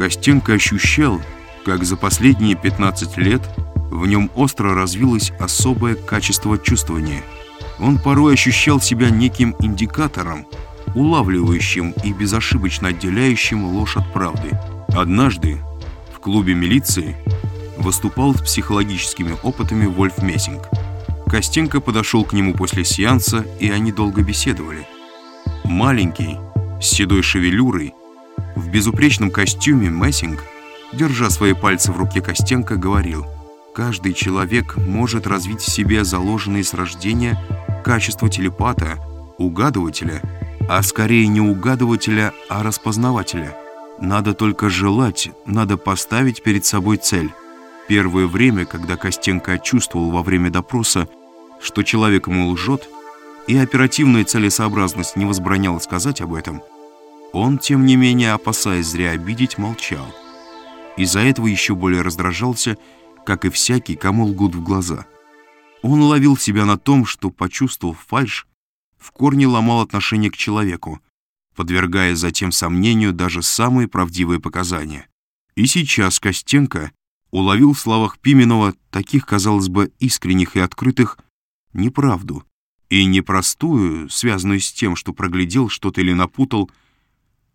Костенко ощущал, как за последние 15 лет в нем остро развилось особое качество чувствования. Он порой ощущал себя неким индикатором, улавливающим и безошибочно отделяющим ложь от правды. Однажды в клубе милиции выступал с психологическими опытами Вольф Мессинг. Костенко подошел к нему после сеанса, и они долго беседовали. Маленький, с седой шевелюрой, в безупречном костюме Мессинг, держа свои пальцы в руке Костенко, говорил «Каждый человек может развить в себе заложенные с рождения качества телепата, угадывателя, а скорее не угадывателя, а распознавателя. Надо только желать, надо поставить перед собой цель». Первое время, когда Костенко чувствовал во время допроса, что человек ему лжет, и оперативная целесообразность не возбраняла сказать об этом, он, тем не менее, опасаясь зря обидеть, молчал. Из-за этого еще более раздражался, как и всякий, кому лгут в глаза. Он ловил себя на том, что, почувствовав фальшь, в корне ломал отношение к человеку, подвергая затем сомнению даже самые правдивые показания. И сейчас Костенко уловил в словах Пименова таких, казалось бы, искренних и открытых, неправду, и непростую, связанную с тем, что проглядел что-то или напутал.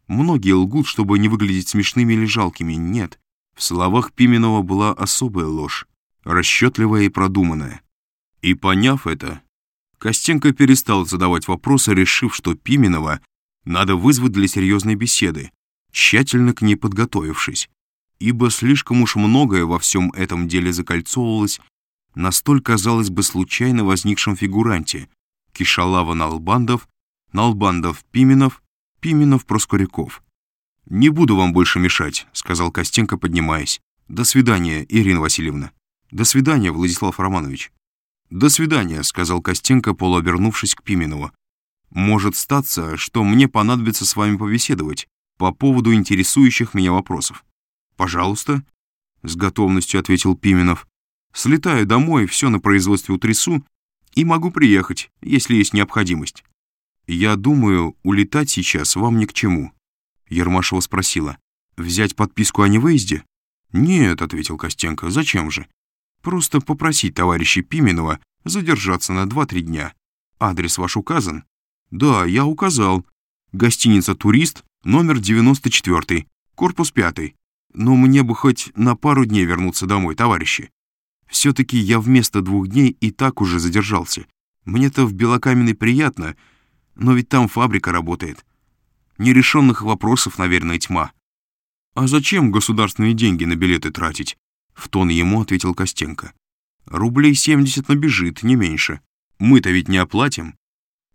Многие лгут, чтобы не выглядеть смешными или жалкими. Нет, в словах Пименова была особая ложь, расчетливая и продуманная. И поняв это, Костенко перестал задавать вопросы, решив, что Пименова надо вызвать для серьезной беседы, тщательно к ней подготовившись, ибо слишком уж многое во всем этом деле закольцовывалось на столь, казалось бы, случайно возникшем фигуранте Кишалава Налбандов, Налбандов Пименов, Пименов Проскуряков. «Не буду вам больше мешать», — сказал Костенко, поднимаясь. «До свидания, Ирина Васильевна». «До свидания, Владислав Романович». «До свидания», — сказал Костенко, полуобернувшись к Пименову. «Может статься, что мне понадобится с вами побеседовать по поводу интересующих меня вопросов». «Пожалуйста», — с готовностью ответил Пименов. Слетаю домой, все на производстве утрясу и могу приехать, если есть необходимость. Я думаю, улетать сейчас вам ни к чему. Ермашева спросила. Взять подписку о невыезде? Нет, ответил Костенко, зачем же? Просто попросить товарища Пименова задержаться на 2-3 дня. Адрес ваш указан? Да, я указал. Гостиница «Турист», номер 94, корпус 5. Но мне бы хоть на пару дней вернуться домой, товарищи. Все-таки я вместо двух дней и так уже задержался. Мне-то в Белокаменной приятно, но ведь там фабрика работает. Нерешенных вопросов, наверное, тьма. А зачем государственные деньги на билеты тратить? В тон ему ответил Костенко. Рублей 70 набежит, не меньше. Мы-то ведь не оплатим.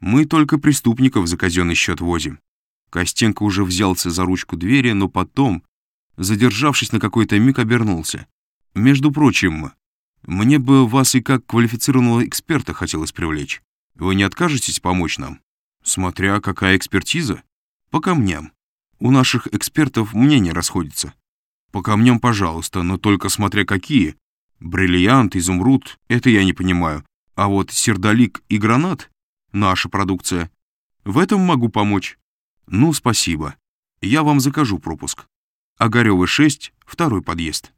Мы только преступников за казенный счет возим. Костенко уже взялся за ручку двери, но потом, задержавшись на какой-то миг, обернулся. Между прочим, мне бы вас и как квалифицированного эксперта хотелось привлечь. Вы не откажетесь помочь нам? Смотря какая экспертиза. По камням. У наших экспертов мнения расходятся. По камням, пожалуйста, но только смотря какие. Бриллиант, изумруд — это я не понимаю. А вот сердолик и гранат — наша продукция. В этом могу помочь. Ну, спасибо. Я вам закажу пропуск. Огарёва 6, второй подъезд.